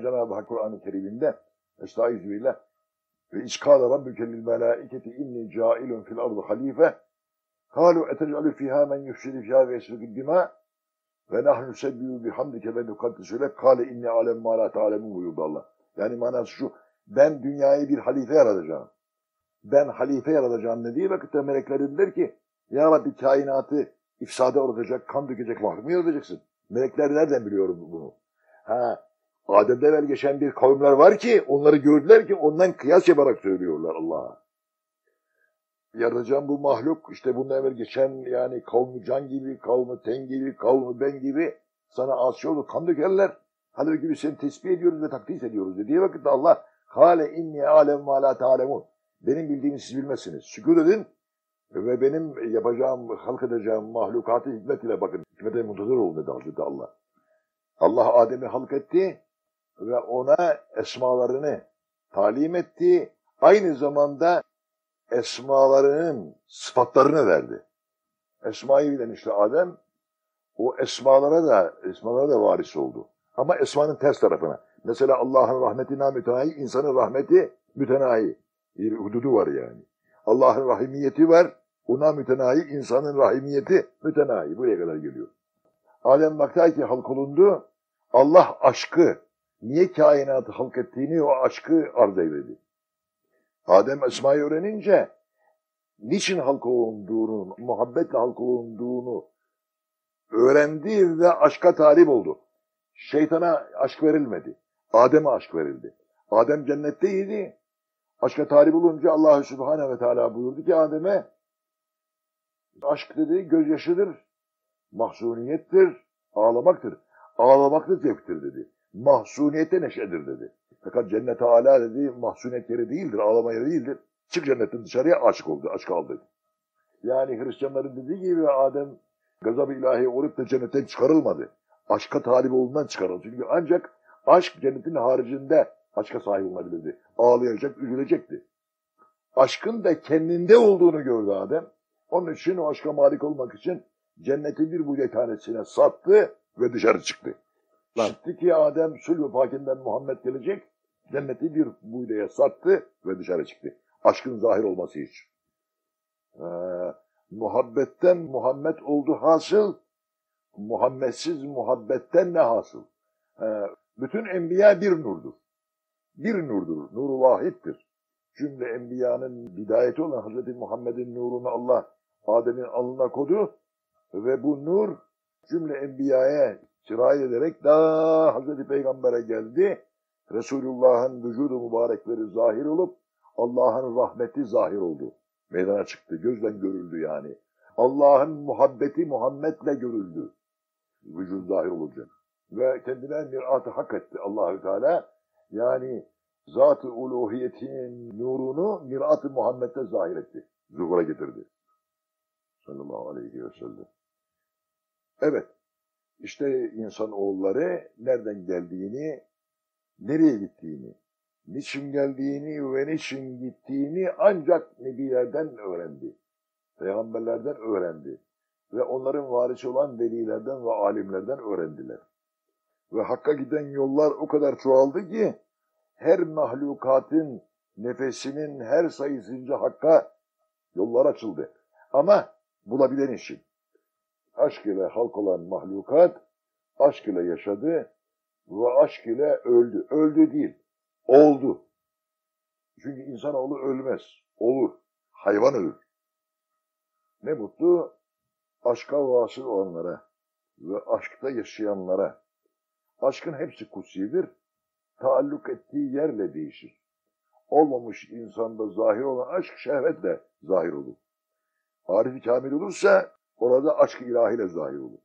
Cenab-ı Hak Kur'an-ı Kerim'inde Estaizu billah ve iskâle rabbüke lil melâiketi inni câilun fil ardı halife kâlu etec'alü fîhâ men yufsidu fîhâ ve yesfikid dimâ ve nahnu sebbihü bihamdike ve nukaddisu lek kâle inni alem mâ lâ ta'lemun buyurdu Allah. Yani manası şu, ben dünyayı bir halife yaratacağım. Ben halife yaratacağım dediği vakitte melekler dediler ki, Ya Rabbi kainatı ifsada uğratacak, kan dökecek mahrum yaratacaksın. Melekler nereden biliyor bunu? Ha, Adem'de evvel geçen bir kavimler var ki, onları gördüler ki ondan kıyas yaparak söylüyorlar Allah'a. Yaratacağım bu mahluk, işte bundan evvel geçen yani kavmi can gibi, kavmi ten gibi, kavmi ben gibi sana asi olur, kan dökerler. Halbuki biz seni tesbih ediyoruz ve takdis ediyoruz dediği vakitte Allah Hale inni alem ma la ta'lemun. Benim bildiğimi siz bilmezsiniz. Şükür edin ve benim yapacağım, halk edeceğim mahlukatı hikmet ile bakın. Hikmete muntazır olun dedi Hazreti Allah. Allah Adem'i halk etti ve ona esmalarını talim etti. Aynı zamanda esmalarının sıfatlarını verdi. Esmayı bilen işte Adem o esmalara da esmalara da varis oldu. Ama esmanın ters tarafına. Mesela Allah'ın rahmetine mütenayi, insanın rahmeti mütenayi. Bir hududu var yani. Allah'ın rahimiyeti var, ona mütenayi, insanın rahimiyeti mütenayi. Buraya kadar geliyor. Adem baktı ki halk olundu, Allah aşkı, niye kainatı halk ettiğini o aşkı arz eyledi. Adem Esma'yı öğrenince, niçin halk olunduğunu, muhabbetle halk olunduğunu öğrendi ve aşka talip oldu. Şeytana aşk verilmedi. Adem'e aşk verildi. Adem cennetteydi. Aşka talip olunca Allah Subhanahu ve Teala buyurdu ki Adem'e aşk dedi gözyaşıdır, mahzuniyettir, ağlamaktır. Ağlamak da zevktir dedi. Mahzuniyette neşedir dedi. Fakat cennet âlâ dedi mahzuniyet yeri değildir, ağlama yeri değildir. Çık cennetten dışarıya aşık oldu, aşk al dedi. Yani Hristiyanların dediği gibi Adem gazab-ı ilahi olup da cennetten çıkarılmadı. Aşka talip olduğundan çıkarıldı. Çünkü ancak aşk cennetin haricinde aşka sahip olabilirdi. Ağlayacak, üzülecekti. Aşkın da kendinde olduğunu gördü Adem. Onun için o aşka malik olmak için cenneti bir buğday tanesine sattı ve dışarı çıktı. Çıktı ki Adem sülh pakinden Muhammed gelecek. Cenneti bir buğdaya sattı ve dışarı çıktı. Aşkın zahir olması için. Ee, muhabbetten Muhammed oldu hasıl. Muhammedsiz muhabbetten ne hasıl? Ee, bütün enbiya bir nurdur. Bir nurdur, nuru vahittir. Cümle enbiyanın bidayeti olan Hz. Muhammed'in nurunu Allah Adem'in alnına kodu ve bu nur cümle enbiyaya sirayet ederek daha Hz. Peygamber'e geldi. Resulullah'ın vücudu mübarekleri zahir olup Allah'ın rahmeti zahir oldu. Meydana çıktı, gözden görüldü yani. Allah'ın muhabbeti Muhammed'le görüldü. Vücud zahir olacak. Ve kendine mirat-ı hak etti Allahü Teala. Yani zat-ı uluhiyetinin nurunu mirat-ı Muhammed'de zahir etti. Zuhura getirdi. Sallallahu aleyhi ve sellem. Evet. İşte insan oğulları nereden geldiğini, nereye gittiğini, niçin geldiğini ve niçin gittiğini ancak nebilerden öğrendi. Peygamberlerden öğrendi. Ve onların varisi olan velilerden ve alimlerden öğrendiler. Ve Hakk'a giden yollar o kadar çoğaldı ki her mahlukatın nefesinin her sayısınca Hakk'a yollar açıldı. Ama bulabilen için. Aşk ile halk olan mahlukat aşk ile yaşadı ve aşk ile öldü. Öldü değil, oldu. Çünkü insanoğlu ölmez, olur. Hayvan ölür. Ne mutlu aşka vasıl olanlara ve aşkta yaşayanlara. Aşkın hepsi kutsidir. Taalluk ettiği yerle değişir. Olmamış insanda zahir olan aşk şehvetle zahir olur. Arif-i kamil olursa orada aşk ilahiyle zahir olur.